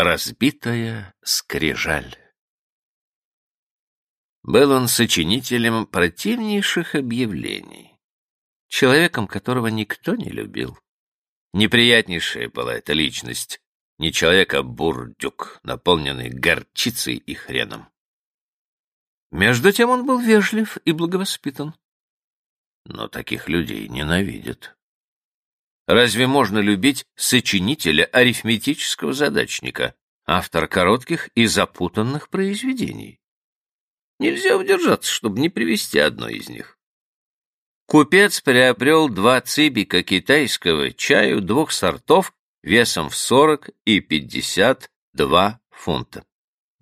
Разбитая скрижаль Был он сочинителем противнейших объявлений, человеком, которого никто не любил. Неприятнейшая была эта личность, не человек, а бурдюк, наполненный горчицей и хреном. Между тем он был вежлив и благовоспитан. Но таких людей ненавидят. Разве можно любить сочинителя арифметического задачника, автора коротких и запутанных произведений? Нельзя удержаться, чтобы не привести одно из них. Купец приобрел два цибика китайского чаю двух сортов весом в 40 и 52 фунта.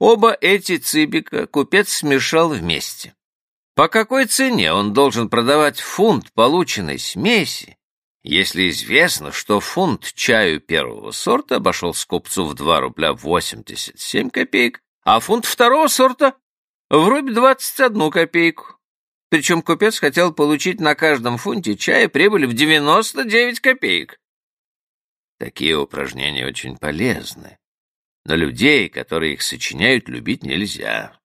Оба эти цибика купец смешал вместе. По какой цене он должен продавать фунт полученной смеси, если известно, что фунт чаю первого сорта обошел скупцу в 2 рубля 87 копеек, а фунт второго сорта в рубль 21 копейку. Причем купец хотел получить на каждом фунте чая прибыль в 99 копеек. Такие упражнения очень полезны, но людей, которые их сочиняют, любить нельзя.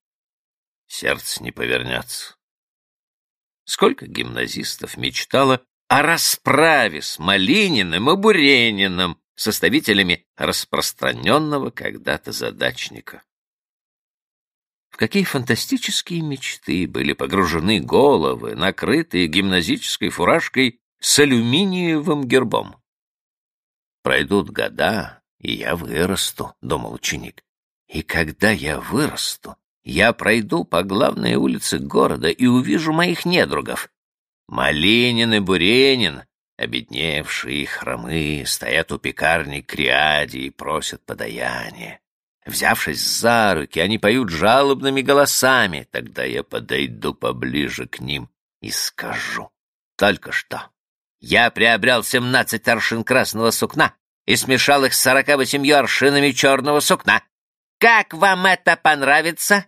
Сердце не повернется. Сколько гимназистов мечтало о расправе с Малининым и Бурениным, составителями распространенного когда-то задачника. В какие фантастические мечты были погружены головы, накрытые гимназической фуражкой с алюминиевым гербом. «Пройдут года, и я вырасту», — думал ученик. «И когда я вырасту, я пройду по главной улице города и увижу моих недругов, Малинин и Буренин, обедневшие и хромые, стоят у пекарни Криади и просят подаяние. Взявшись за руки, они поют жалобными голосами. Тогда я подойду поближе к ним и скажу. Только что я приобрел семнадцать аршин красного сукна и смешал их с сорока восемью аршинами черного сукна. Как вам это понравится?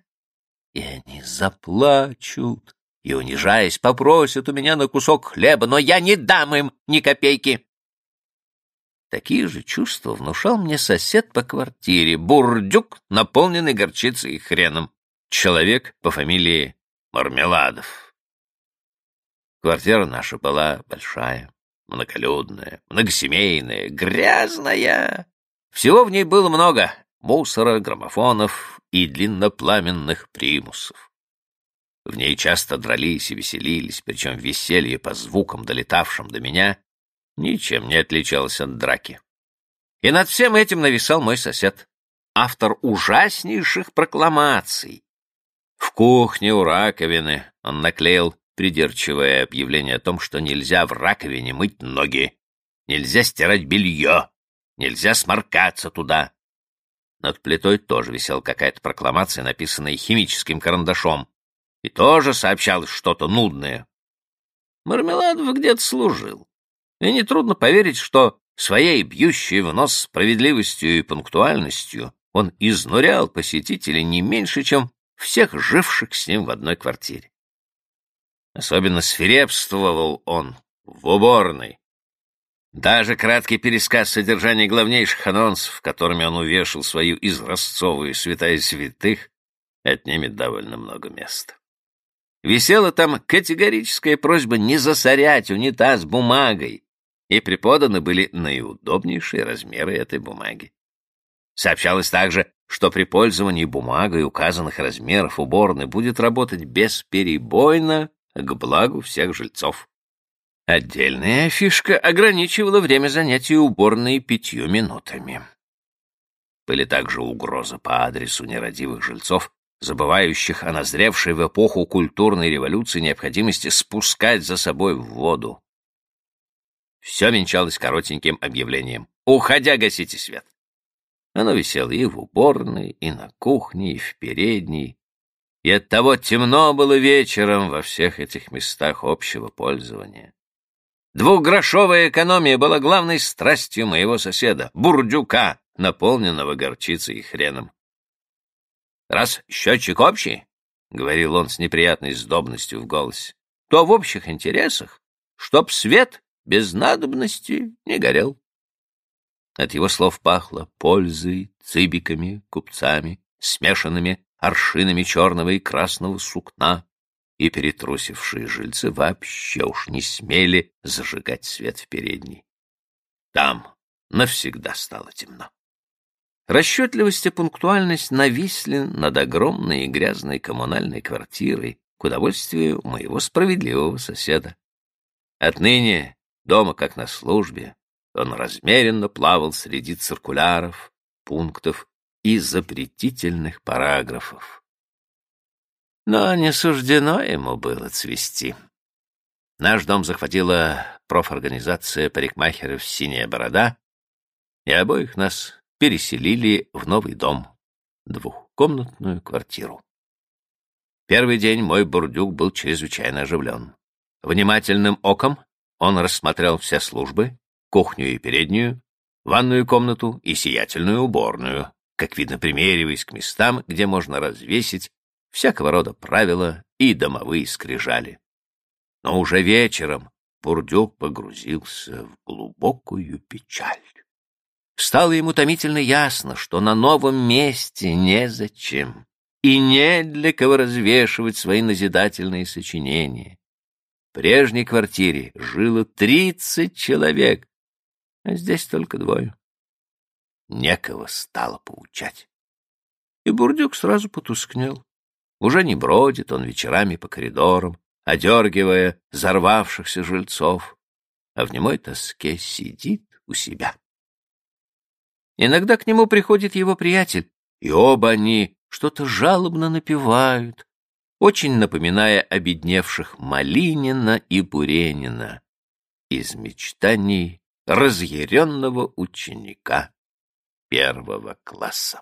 И они заплачут и, унижаясь, попросят у меня на кусок хлеба, но я не дам им ни копейки. Такие же чувства внушал мне сосед по квартире, бурдюк, наполненный горчицей и хреном, человек по фамилии Мармеладов. Квартира наша была большая, многолюдная, многосемейная, грязная. Всего в ней было много — мусора, граммофонов и длиннопламенных примусов. В ней часто дрались и веселились, причем веселье по звукам, долетавшим до меня, ничем не отличалось от драки. И над всем этим нависал мой сосед, автор ужаснейших прокламаций. В кухне у раковины он наклеил придирчивое объявление о том, что нельзя в раковине мыть ноги, нельзя стирать белье, нельзя сморкаться туда. Над плитой тоже висела какая-то прокламация, написанная химическим карандашом, тоже сообщалось что-то нудное. Мармеладов где-то служил, и нетрудно поверить, что своей бьющей в нос справедливостью и пунктуальностью он изнурял посетителей не меньше, чем всех живших с ним в одной квартире. Особенно свирепствовал он в уборной. Даже краткий пересказ содержания главнейших анонсов, которыми он увешал свою изразцовую святая святых, отнимет довольно много места. Висела там категорическая просьба не засорять унитаз бумагой, и преподаны были наиудобнейшие размеры этой бумаги. Сообщалось также, что при пользовании бумагой указанных размеров уборной будет работать бесперебойно к благу всех жильцов. Отдельная фишка ограничивала время занятий уборной пятью минутами. Были также угрозы по адресу нерадивых жильцов, забывающих о назревшей в эпоху культурной революции необходимости спускать за собой в воду. Все венчалось коротеньким объявлением «Уходя, гасите свет». Оно висело и в уборной, и на кухне, и в передней, и оттого темно было вечером во всех этих местах общего пользования. Двухгрошовая экономия была главной страстью моего соседа, бурдюка, наполненного горчицей и хреном. «Раз счетчик общий, — говорил он с неприятной сдобностью в голосе, — то в общих интересах, чтоб свет без надобности не горел». От его слов пахло пользой, цыбиками, купцами, смешанными аршинами черного и красного сукна, и перетрусившие жильцы вообще уж не смели зажигать свет в передней. Там навсегда стало темно. Расчетливость и пунктуальность нависли над огромной и грязной коммунальной квартирой к удовольствию моего справедливого соседа. Отныне, дома как на службе, он размеренно плавал среди циркуляров, пунктов и запретительных параграфов. Но не суждено ему было цвести. Наш дом захватила профорганизация парикмахеров «Синяя борода», и обоих нас переселили в новый дом, двухкомнатную квартиру. Первый день мой бурдюк был чрезвычайно оживлен. Внимательным оком он рассмотрел все службы, кухню и переднюю, ванную комнату и сиятельную уборную, как видно, примериваясь к местам, где можно развесить всякого рода правила и домовые скрижали. Но уже вечером Бурдюк погрузился в глубокую печаль. Стало ему томительно ясно, что на новом месте незачем и не для кого развешивать свои назидательные сочинения. В прежней квартире жило тридцать человек, а здесь только двое. Некого стало поучать. И Бурдюк сразу потускнел. Уже не бродит он вечерами по коридорам, одергивая взорвавшихся жильцов, а в немой тоске сидит у себя. Иногда к нему приходит его приятель, и оба они что-то жалобно напевают, очень напоминая обедневших Малинина и Буренина из мечтаний разъяренного ученика первого класса.